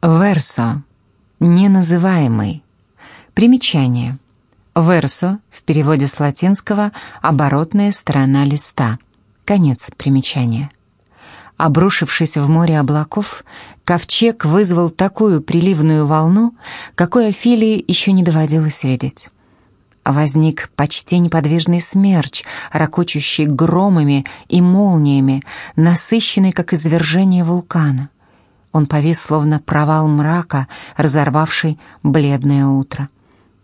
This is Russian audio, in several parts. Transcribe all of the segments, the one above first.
Версо. Неназываемый. Примечание. Версо в переводе с латинского «оборотная сторона листа». Конец примечания. Обрушившись в море облаков, ковчег вызвал такую приливную волну, какой Афилии еще не доводилось видеть. Возник почти неподвижный смерч, ракочущий громами и молниями, насыщенный, как извержение вулкана. Он повис, словно провал мрака, разорвавший бледное утро.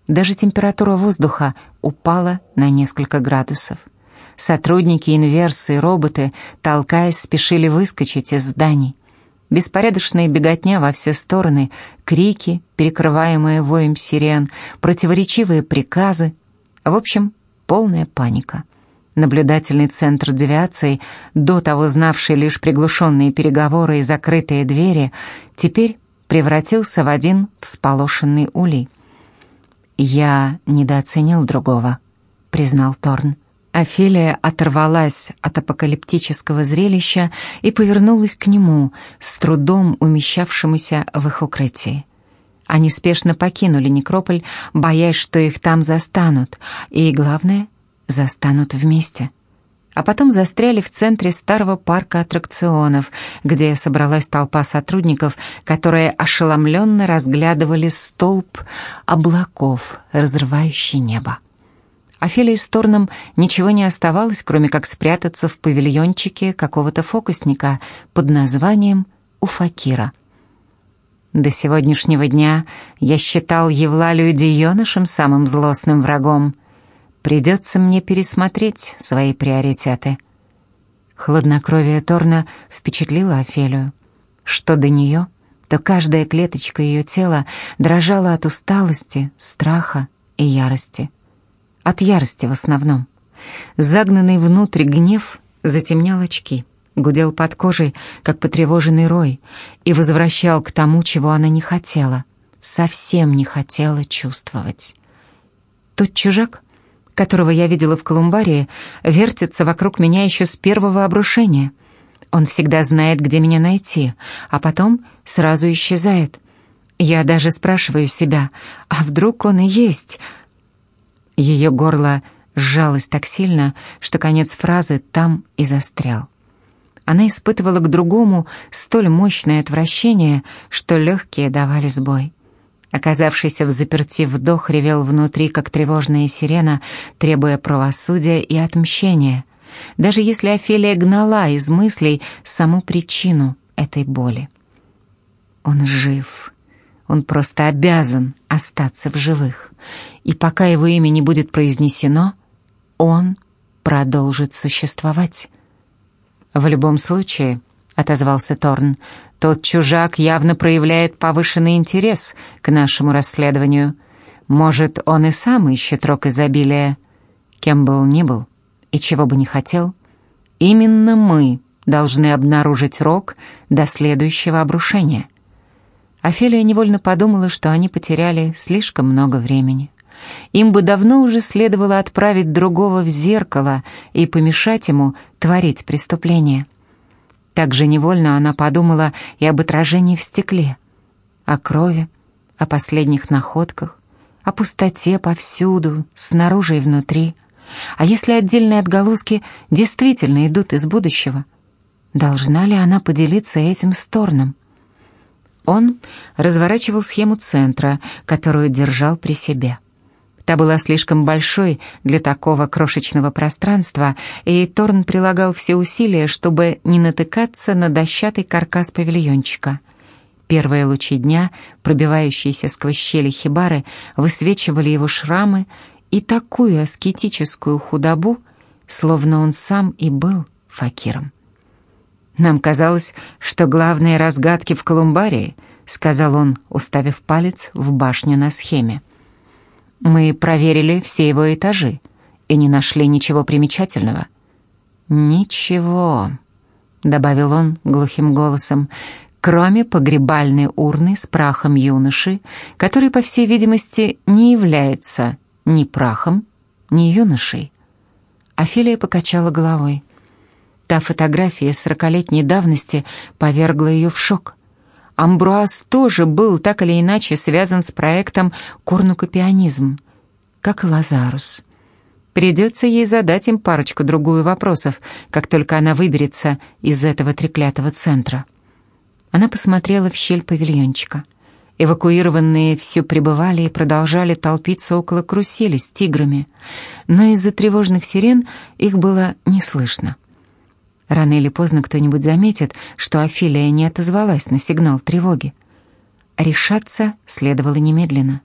Даже температура воздуха упала на несколько градусов. Сотрудники инверсы и роботы, толкаясь, спешили выскочить из зданий. Беспорядочная беготня во все стороны, крики, перекрываемые воем сирен, противоречивые приказы. В общем, полная паника. Наблюдательный центр девиации, до того знавший лишь приглушенные переговоры и закрытые двери, теперь превратился в один всполошенный улей. «Я недооценил другого», — признал Торн. Офелия оторвалась от апокалиптического зрелища и повернулась к нему, с трудом умещавшемуся в их укрытии. Они спешно покинули некрополь, боясь, что их там застанут, и, главное, застанут вместе. А потом застряли в центре старого парка аттракционов, где собралась толпа сотрудников, которые ошеломленно разглядывали столб облаков, разрывающий небо. Офелии с Торном ничего не оставалось, кроме как спрятаться в павильончике какого-то фокусника под названием «Уфакира». До сегодняшнего дня я считал Евлалию Диенышем самым злостным врагом. Придется мне пересмотреть свои приоритеты. Хладнокровие Торна впечатлило Офелию. Что до нее, то каждая клеточка ее тела дрожала от усталости, страха и ярости. От ярости в основном. Загнанный внутрь гнев затемнял очки, гудел под кожей, как потревоженный рой, и возвращал к тому, чего она не хотела, совсем не хотела чувствовать. Тот чужак, которого я видела в Колумбарии, вертится вокруг меня еще с первого обрушения. Он всегда знает, где меня найти, а потом сразу исчезает. Я даже спрашиваю себя, а вдруг он и есть ее горло сжалось так сильно, что конец фразы там и застрял. Она испытывала к другому столь мощное отвращение, что легкие давали сбой. Оказавшийся в заперти вдох ревел внутри, как тревожная сирена, требуя правосудия и отмщения, даже если Офелия гнала из мыслей саму причину этой боли. Он жив. Он просто обязан остаться в живых. И пока его имя не будет произнесено, он продолжит существовать. «В любом случае», — отозвался Торн, «тот чужак явно проявляет повышенный интерес к нашему расследованию. Может, он и сам ищет рок изобилия. Кем бы он ни был и чего бы ни хотел, именно мы должны обнаружить рок до следующего обрушения». Офелия невольно подумала, что они потеряли слишком много времени. Им бы давно уже следовало отправить другого в зеркало и помешать ему творить преступление. Также невольно она подумала и об отражении в стекле, о крови, о последних находках, о пустоте повсюду, снаружи и внутри. А если отдельные отголоски действительно идут из будущего? Должна ли она поделиться этим с Торном? Он разворачивал схему центра, которую держал при себе. Та была слишком большой для такого крошечного пространства, и Торн прилагал все усилия, чтобы не натыкаться на дощатый каркас павильончика. Первые лучи дня, пробивающиеся сквозь щели хибары, высвечивали его шрамы и такую аскетическую худобу, словно он сам и был факиром. «Нам казалось, что главные разгадки в Колумбарии», — сказал он, уставив палец в башню на схеме. «Мы проверили все его этажи и не нашли ничего примечательного». «Ничего», — добавил он глухим голосом, кроме погребальной урны с прахом юноши, который, по всей видимости, не является ни прахом, ни юношей. Офелия покачала головой. Та фотография сорокалетней давности повергла ее в шок. Амбруаз тоже был так или иначе связан с проектом «Корнукопианизм», как и Лазарус. Придется ей задать им парочку-другую вопросов, как только она выберется из этого треклятого центра. Она посмотрела в щель павильончика. Эвакуированные все пребывали и продолжали толпиться около карусели с тиграми, но из-за тревожных сирен их было не слышно. Рано или поздно кто-нибудь заметит, что Офелия не отозвалась на сигнал тревоги. Решаться следовало немедленно.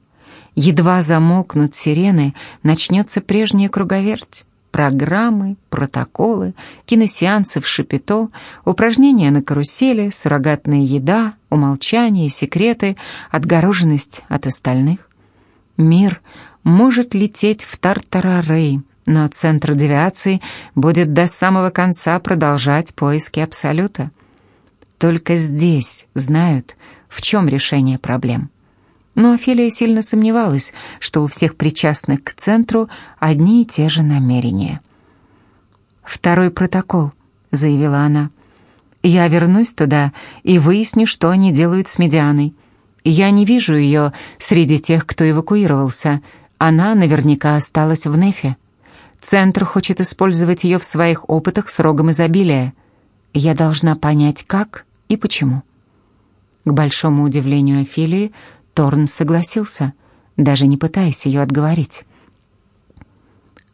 Едва замолкнут сирены, начнется прежняя круговерть. Программы, протоколы, киносеансы в шапито, упражнения на карусели, суррогатная еда, умолчания и секреты, отгороженность от остальных. Мир может лететь в Тартарарей, но центр девиации будет до самого конца продолжать поиски Абсолюта. Только здесь знают, в чем решение проблем. Но Офелия сильно сомневалась, что у всех причастных к центру одни и те же намерения. «Второй протокол», — заявила она. «Я вернусь туда и выясню, что они делают с Медианой. Я не вижу ее среди тех, кто эвакуировался. Она наверняка осталась в Нефе». Центр хочет использовать ее в своих опытах с рогом изобилия. Я должна понять, как и почему. К большому удивлению Офелии, Торн согласился, даже не пытаясь ее отговорить.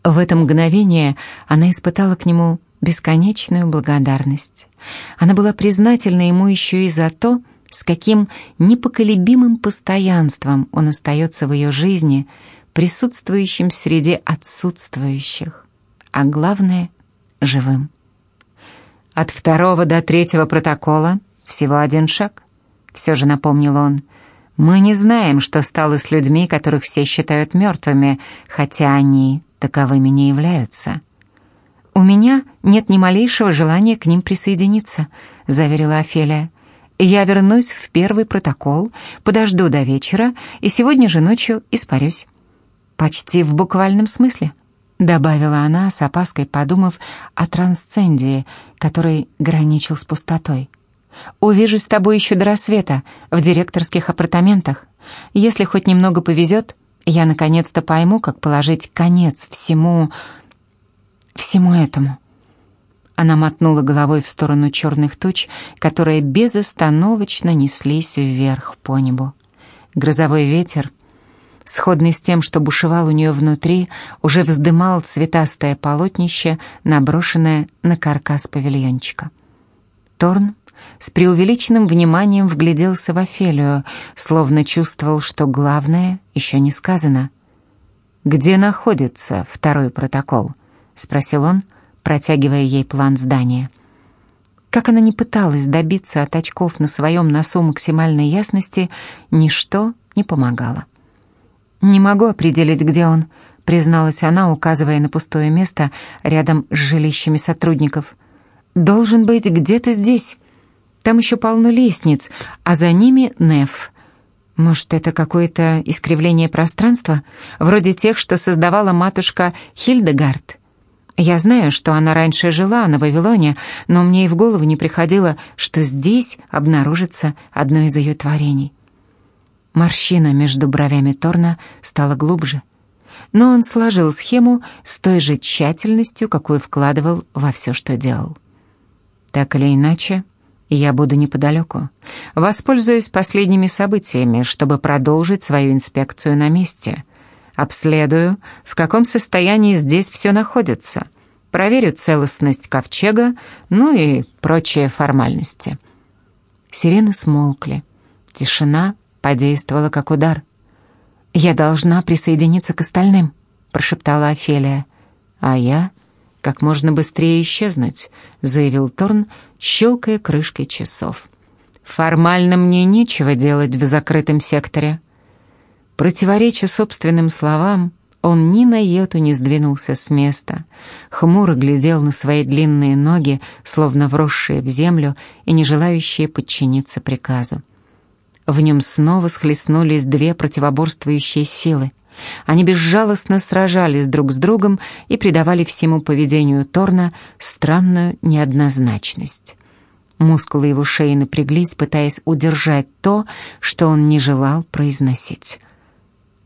В это мгновение она испытала к нему бесконечную благодарность. Она была признательна ему еще и за то, с каким непоколебимым постоянством он остается в ее жизни — присутствующим среди отсутствующих, а главное — живым. От второго до третьего протокола всего один шаг, все же напомнил он. Мы не знаем, что стало с людьми, которых все считают мертвыми, хотя они таковыми не являются. «У меня нет ни малейшего желания к ним присоединиться», — заверила Офелия. «Я вернусь в первый протокол, подожду до вечера и сегодня же ночью испарюсь». «Почти в буквальном смысле», — добавила она, с опаской подумав о трансцендии, который граничил с пустотой. «Увижусь с тобой еще до рассвета, в директорских апартаментах. Если хоть немного повезет, я наконец-то пойму, как положить конец всему... всему этому». Она мотнула головой в сторону черных туч, которые безостановочно неслись вверх по небу. Грозовой ветер сходный с тем, что бушевал у нее внутри, уже вздымал цветастое полотнище, наброшенное на каркас павильончика. Торн с преувеличенным вниманием вгляделся в Офелию, словно чувствовал, что главное еще не сказано. «Где находится второй протокол?» — спросил он, протягивая ей план здания. Как она не пыталась добиться от очков на своем носу максимальной ясности, ничто не помогало. «Не могу определить, где он», — призналась она, указывая на пустое место рядом с жилищами сотрудников. «Должен быть где-то здесь. Там еще полно лестниц, а за ними Неф. Может, это какое-то искривление пространства, вроде тех, что создавала матушка Хильдегард?» Я знаю, что она раньше жила на Вавилоне, но мне и в голову не приходило, что здесь обнаружится одно из ее творений. Морщина между бровями Торна стала глубже, но он сложил схему с той же тщательностью, какую вкладывал во все, что делал. Так или иначе, я буду неподалеку. Воспользуюсь последними событиями, чтобы продолжить свою инспекцию на месте. Обследую, в каком состоянии здесь все находится. Проверю целостность ковчега, ну и прочие формальности. Сирены смолкли. Тишина подействовала как удар. «Я должна присоединиться к остальным», — прошептала Офелия. «А я как можно быстрее исчезнуть», — заявил Торн, щелкая крышкой часов. «Формально мне нечего делать в закрытом секторе». Противореча собственным словам, он ни на йоту не сдвинулся с места, хмуро глядел на свои длинные ноги, словно вросшие в землю и не желающие подчиниться приказу. В нем снова схлестнулись две противоборствующие силы. Они безжалостно сражались друг с другом и придавали всему поведению Торна странную неоднозначность. Мускулы его шеи напряглись, пытаясь удержать то, что он не желал произносить.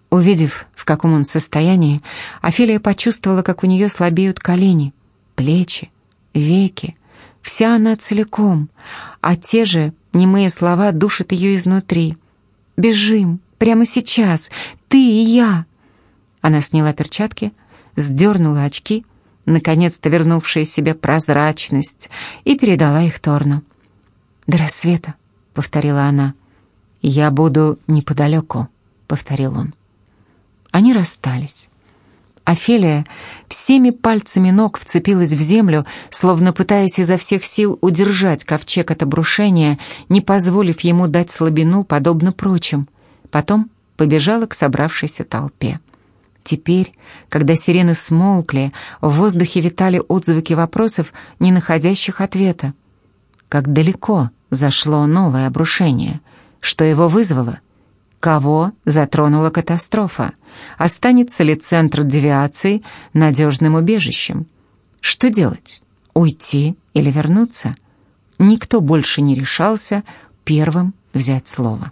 Увидев, в каком он состоянии, Офелия почувствовала, как у нее слабеют колени, плечи, веки. Вся она целиком, а те же немые слова душат ее изнутри. «Бежим! Прямо сейчас! Ты и я!» Она сняла перчатки, сдернула очки, наконец-то вернувшая себе прозрачность, и передала их Торну. «До рассвета», — повторила она. «Я буду неподалеку», — повторил он. Они расстались. Офелия всеми пальцами ног вцепилась в землю, словно пытаясь изо всех сил удержать ковчег от обрушения, не позволив ему дать слабину, подобно прочим. Потом побежала к собравшейся толпе. Теперь, когда сирены смолкли, в воздухе витали отзвуки вопросов, не находящих ответа. Как далеко зашло новое обрушение? Что его вызвало? Кого затронула катастрофа? Останется ли центр девиации надежным убежищем? Что делать? Уйти или вернуться? Никто больше не решался первым взять слово.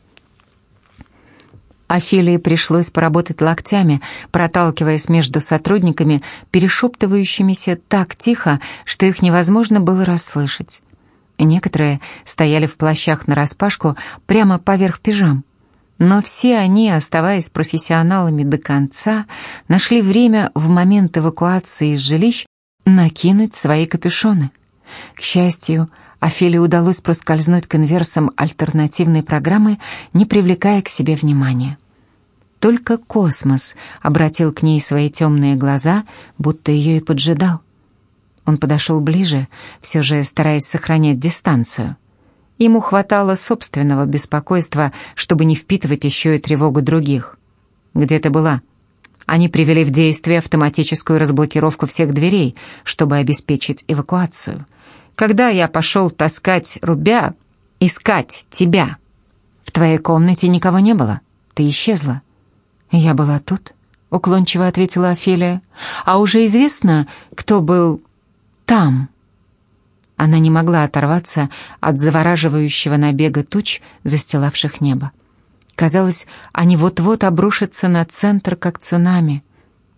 Офелии пришлось поработать локтями, проталкиваясь между сотрудниками, перешептывающимися так тихо, что их невозможно было расслышать. Некоторые стояли в плащах нараспашку прямо поверх пижам. Но все они, оставаясь профессионалами до конца, нашли время в момент эвакуации из жилищ накинуть свои капюшоны. К счастью, Офелии удалось проскользнуть к инверсам альтернативной программы, не привлекая к себе внимания. Только космос обратил к ней свои темные глаза, будто ее и поджидал. Он подошел ближе, все же стараясь сохранять дистанцию. Ему хватало собственного беспокойства, чтобы не впитывать еще и тревогу других. «Где ты была?» Они привели в действие автоматическую разблокировку всех дверей, чтобы обеспечить эвакуацию. Когда я пошел таскать рубя, искать тебя, в твоей комнате никого не было. Ты исчезла. Я была тут, уклончиво ответила Офелия. А уже известно, кто был там. Она не могла оторваться от завораживающего набега туч, застилавших небо. Казалось, они вот-вот обрушатся на центр, как цунами.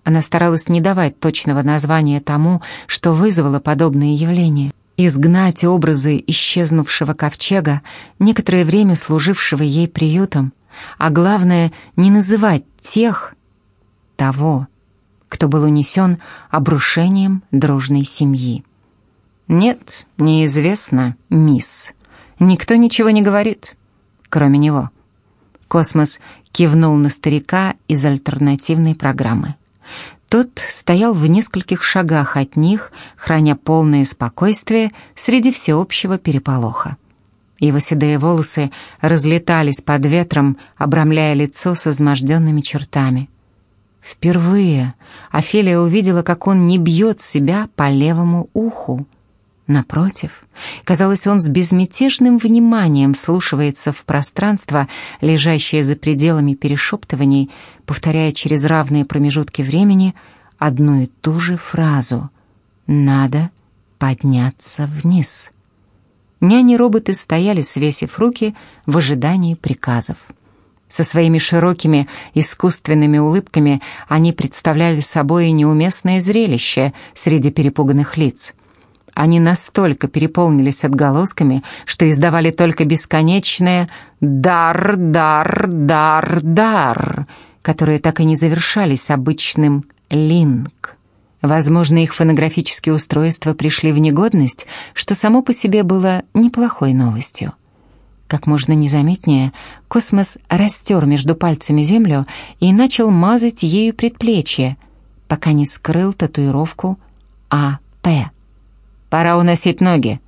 Она старалась не давать точного названия тому, что вызвало подобные явления. Изгнать образы исчезнувшего ковчега, некоторое время служившего ей приютом, а главное, не называть тех, того, кто был унесен обрушением дружной семьи. «Нет, неизвестно, мисс. Никто ничего не говорит, кроме него». Космос кивнул на старика из альтернативной программы. Тот стоял в нескольких шагах от них, храня полное спокойствие среди всеобщего переполоха. Его седые волосы разлетались под ветром, обрамляя лицо с изможденными чертами. Впервые Офелия увидела, как он не бьет себя по левому уху. Напротив, казалось, он с безмятежным вниманием слушается в пространство, лежащее за пределами перешептываний, повторяя через равные промежутки времени одну и ту же фразу «Надо подняться вниз». Няни-роботы стояли, свесив руки, в ожидании приказов. Со своими широкими искусственными улыбками они представляли собой неуместное зрелище среди перепуганных лиц. Они настолько переполнились отголосками, что издавали только бесконечное «дар, дар, дар, дар», которые так и не завершались обычным «линк». Возможно, их фонографические устройства пришли в негодность, что само по себе было неплохой новостью. Как можно незаметнее, космос растер между пальцами землю и начал мазать ею предплечье, пока не скрыл татуировку АП. «Пора уносить ноги»,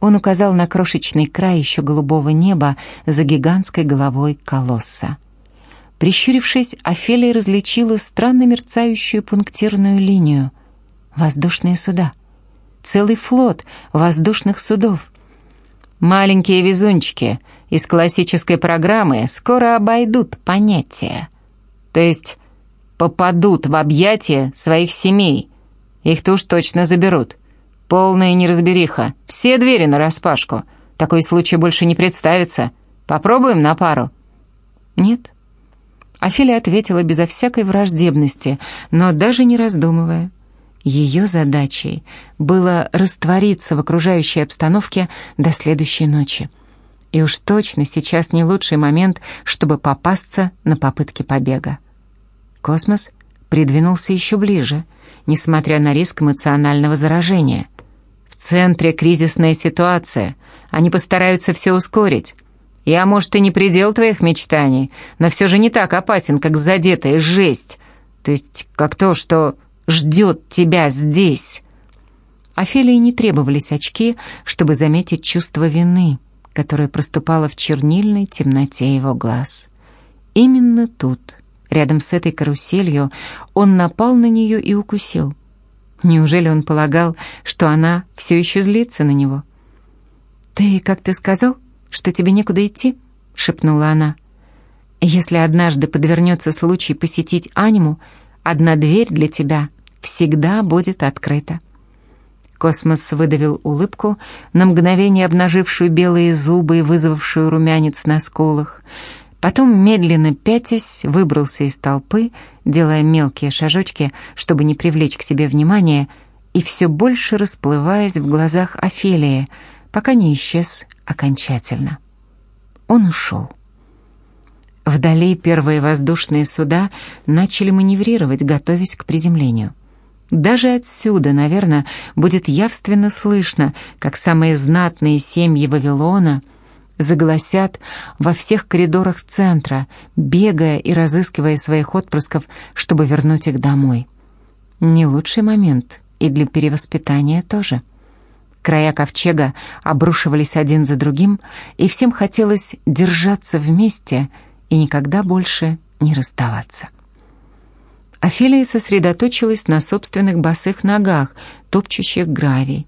он указал на крошечный край еще голубого неба за гигантской головой колосса. Прищурившись, Офелия различила странно мерцающую пунктирную линию. Воздушные суда. Целый флот воздушных судов. Маленькие везунчики из классической программы скоро обойдут понятия. То есть попадут в объятия своих семей. Их-то уж точно заберут. Полная неразбериха. Все двери нараспашку. Такой случай больше не представится. Попробуем на пару?» «Нет». Офелия ответила безо всякой враждебности, но даже не раздумывая. Ее задачей было раствориться в окружающей обстановке до следующей ночи. И уж точно сейчас не лучший момент, чтобы попасться на попытки побега. Космос придвинулся еще ближе, несмотря на риск эмоционального заражения. Центре кризисная ситуация. Они постараются все ускорить. Я, может, и не предел твоих мечтаний, но все же не так опасен, как задетая жесть. То есть как то, что ждет тебя здесь». Офелии не требовались очки, чтобы заметить чувство вины, которое проступало в чернильной темноте его глаз. Именно тут, рядом с этой каруселью, он напал на нее и укусил. Неужели он полагал, что она все еще злится на него? «Ты как-то сказал, что тебе некуда идти?» — шепнула она. «Если однажды подвернется случай посетить аниму, одна дверь для тебя всегда будет открыта. Космос выдавил улыбку, на мгновение обнажившую белые зубы и вызвавшую румянец на скулах. Потом, медленно пятясь, выбрался из толпы, делая мелкие шажочки, чтобы не привлечь к себе внимания, и все больше расплываясь в глазах Офелии, пока не исчез окончательно. Он ушел. Вдали первые воздушные суда начали маневрировать, готовясь к приземлению. Даже отсюда, наверное, будет явственно слышно, как самые знатные семьи Вавилона загласят во всех коридорах центра, бегая и разыскивая своих отпрысков, чтобы вернуть их домой. Не лучший момент и для перевоспитания тоже. Края ковчега обрушивались один за другим, и всем хотелось держаться вместе и никогда больше не расставаться. Офелия сосредоточилась на собственных босых ногах, топчущих гравий.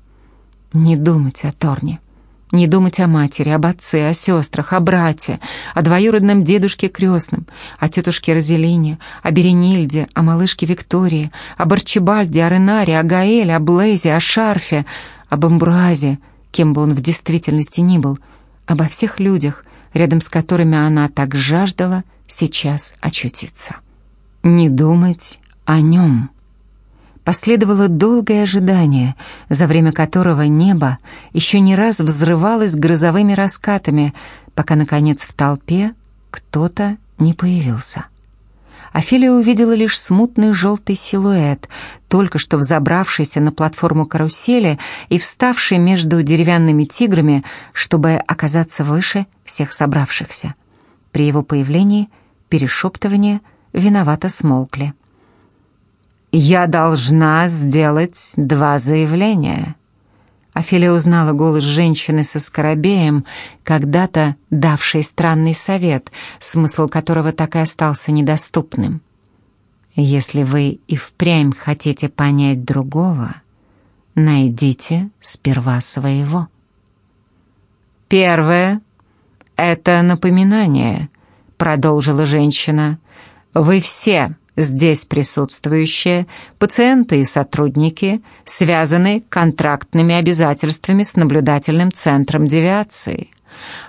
Не думать о Торне. Не думать о матери, об отце, о сестрах, о брате, о двоюродном дедушке крестном, о тетушке Розелине, о Беренильде, о малышке Виктории, об Арчибальде, о Ренаре, о Гаэле, о Блейзе, о Шарфе, об Амбруазе, кем бы он в действительности ни был, обо всех людях, рядом с которыми она так жаждала сейчас очутиться не думать о нем. Последовало долгое ожидание, за время которого небо еще не раз взрывалось грозовыми раскатами, пока, наконец, в толпе кто-то не появился. Офелия увидела лишь смутный желтый силуэт, только что взобравшийся на платформу карусели и вставший между деревянными тиграми, чтобы оказаться выше всех собравшихся. При его появлении перешептывание – виновато смолкли. «Я должна сделать два заявления». Офелия узнала голос женщины со скоробеем, когда-то давшей странный совет, смысл которого так и остался недоступным. «Если вы и впрямь хотите понять другого, найдите сперва своего». «Первое — это напоминание», — продолжила женщина, — вы все здесь присутствующие, пациенты и сотрудники, связаны контрактными обязательствами с наблюдательным центром девиации.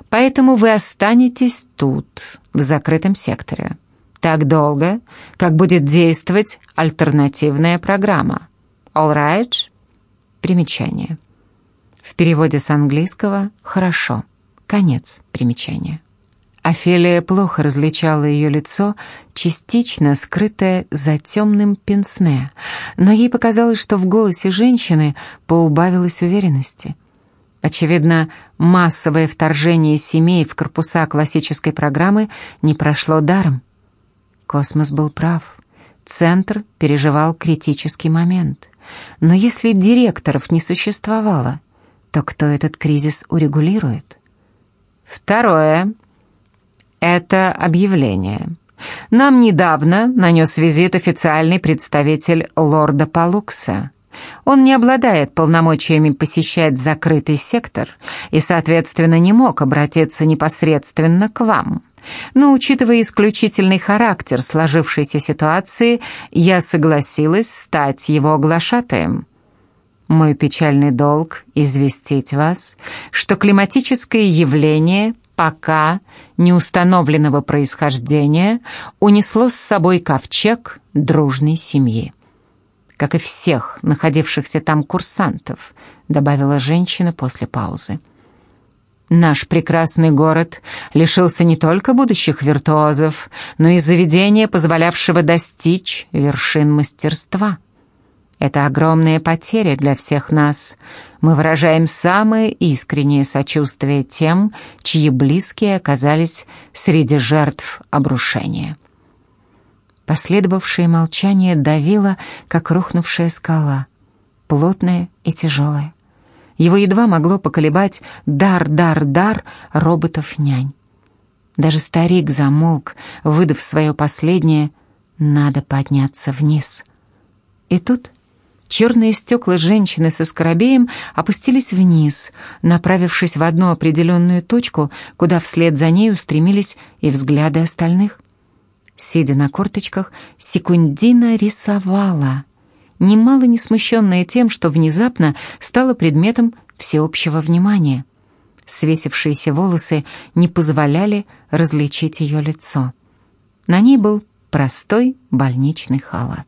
Поэтому вы останетесь тут, в закрытом секторе, так долго, как будет действовать альтернативная программа. All right? Примечание. В переводе с английского «хорошо». Конец примечания. Офелия плохо различала ее лицо, частично скрытое за темным пенсне, но ей показалось, что в голосе женщины поубавилось уверенности. Очевидно, массовое вторжение семей в корпуса классической программы не прошло даром. Космос был прав. Центр переживал критический момент. Но если директоров не существовало, то кто этот кризис урегулирует? Второе это объявление. Нам недавно нанес визит официальный представитель лорда Палукса. Он не обладает полномочиями посещать закрытый сектор и, соответственно, не мог обратиться непосредственно к вам. Но, учитывая исключительный характер сложившейся ситуации, я согласилась стать его оглашатаем. Мой печальный долг — известить вас, что климатическое явление пока неустановленного происхождения унесло с собой ковчег дружной семьи. Как и всех находившихся там курсантов, добавила женщина после паузы. Наш прекрасный город лишился не только будущих виртуозов, но и заведения, позволявшего достичь вершин мастерства. Это огромная потеря для всех нас. Мы выражаем самое искреннее сочувствие тем, чьи близкие оказались среди жертв обрушения. Последовавшее молчание давило, как рухнувшая скала, плотная и тяжелая. Его едва могло поколебать дар-дар-дар роботов-нянь. Даже старик замолк, выдав свое последнее «надо подняться вниз». И тут Черные стекла женщины со скоробеем опустились вниз, направившись в одну определенную точку, куда вслед за ней устремились и взгляды остальных. Сидя на корточках, Секундина рисовала, немало не смущенная тем, что внезапно стала предметом всеобщего внимания. Свесившиеся волосы не позволяли различить ее лицо. На ней был простой больничный халат.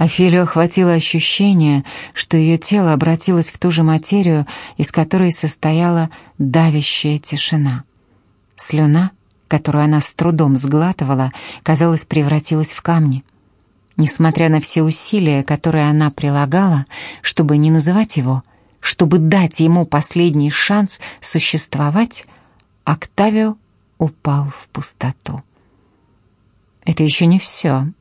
Офелию охватило ощущение, что ее тело обратилось в ту же материю, из которой состояла давящая тишина. Слюна, которую она с трудом сглатывала, казалось, превратилась в камни. Несмотря на все усилия, которые она прилагала, чтобы не называть его, чтобы дать ему последний шанс существовать, Октавио упал в пустоту. «Это еще не все»,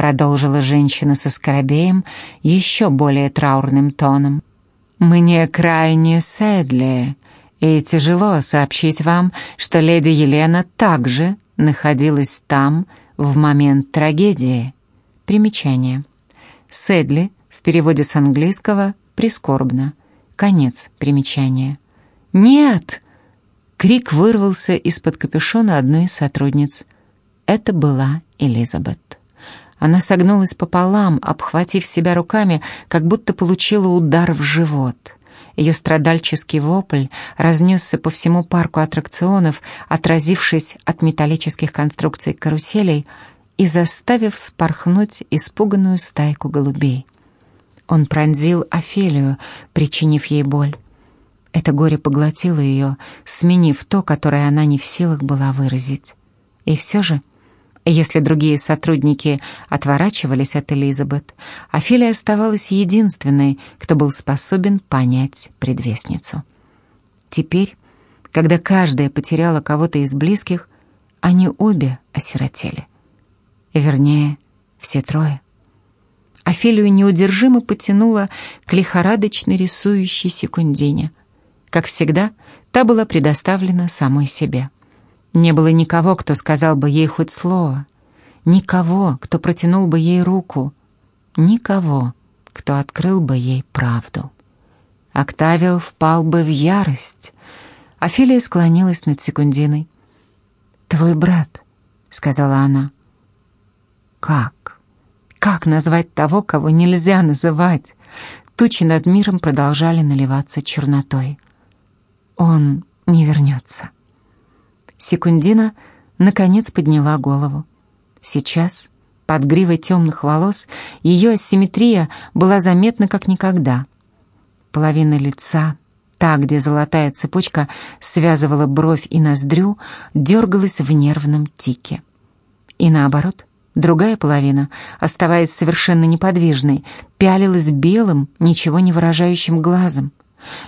продолжила женщина со скоробеем еще более траурным тоном. «Мне крайне седли, и тяжело сообщить вам, что леди Елена также находилась там в момент трагедии». Примечание. «Седли» в переводе с английского «прискорбно». Конец примечания. «Нет!» Крик вырвался из-под капюшона одной из сотрудниц. Это была Элизабет. Она согнулась пополам, обхватив себя руками, как будто получила удар в живот. Ее страдальческий вопль разнесся по всему парку аттракционов, отразившись от металлических конструкций каруселей и заставив спорхнуть испуганную стайку голубей. Он пронзил Офелию, причинив ей боль. Это горе поглотило ее, сменив то, которое она не в силах была выразить. И все же если другие сотрудники отворачивались от Элизабет, Офелия оставалась единственной, кто был способен понять предвестницу. Теперь, когда каждая потеряла кого-то из близких, они обе осиротели. Вернее, все трое. Офелию неудержимо потянула к лихорадочно рисующей секундине. Как всегда, та была предоставлена самой себе. Не было никого, кто сказал бы ей хоть слово. Никого, кто протянул бы ей руку. Никого, кто открыл бы ей правду. Октавио впал бы в ярость. Офелия склонилась над Секундиной. «Твой брат», — сказала она. «Как? Как назвать того, кого нельзя называть?» Тучи над миром продолжали наливаться чернотой. «Он не вернется». Секундина, наконец, подняла голову. Сейчас, под гривой темных волос, ее асимметрия была заметна как никогда. Половина лица, та, где золотая цепочка связывала бровь и ноздрю, дергалась в нервном тике. И наоборот, другая половина, оставаясь совершенно неподвижной, пялилась белым, ничего не выражающим глазом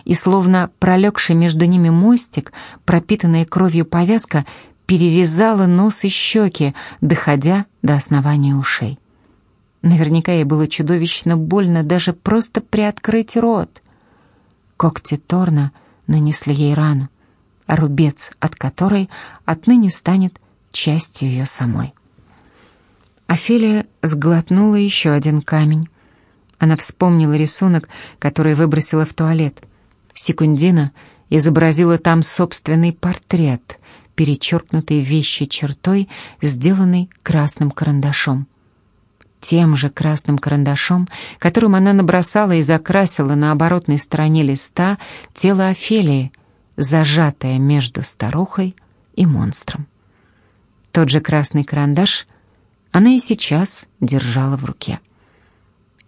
и словно пролегший между ними мостик, пропитанная кровью повязка, перерезала нос и щеки, доходя до основания ушей. Наверняка ей было чудовищно больно даже просто приоткрыть рот. Когти Торна нанесли ей рану, рубец от которой отныне станет частью ее самой. Офелия сглотнула еще один камень, она вспомнила рисунок, который выбросила в туалет. Секундина изобразила там собственный портрет, перечеркнутый вещей чертой, сделанный красным карандашом. тем же красным карандашом, которым она набросала и закрасила на оборотной стороне листа тело Офелии, зажатое между старухой и монстром. Тот же красный карандаш она и сейчас держала в руке.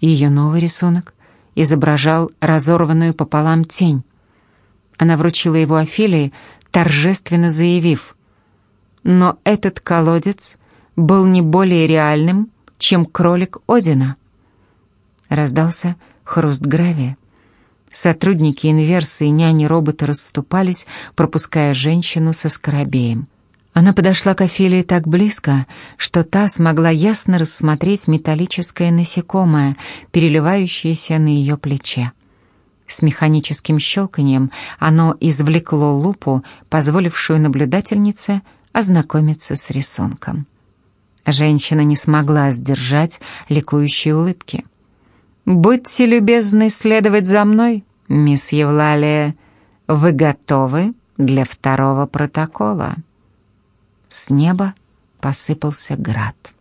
Ее новый рисунок изображал разорванную пополам тень. Она вручила его Офелии, торжественно заявив, «Но этот колодец был не более реальным, чем кролик Одина». Раздался хруст гравия. Сотрудники инверса и няни-робота расступались, пропуская женщину со скоробеем. Она подошла к Офелии так близко, что та смогла ясно рассмотреть металлическое насекомое, переливающееся на ее плече. С механическим щелканием оно извлекло лупу, позволившую наблюдательнице ознакомиться с рисунком. Женщина не смогла сдержать ликующие улыбки. «Будьте любезны следовать за мной, мисс Евлалия. Вы готовы для второго протокола?» С неба посыпался град.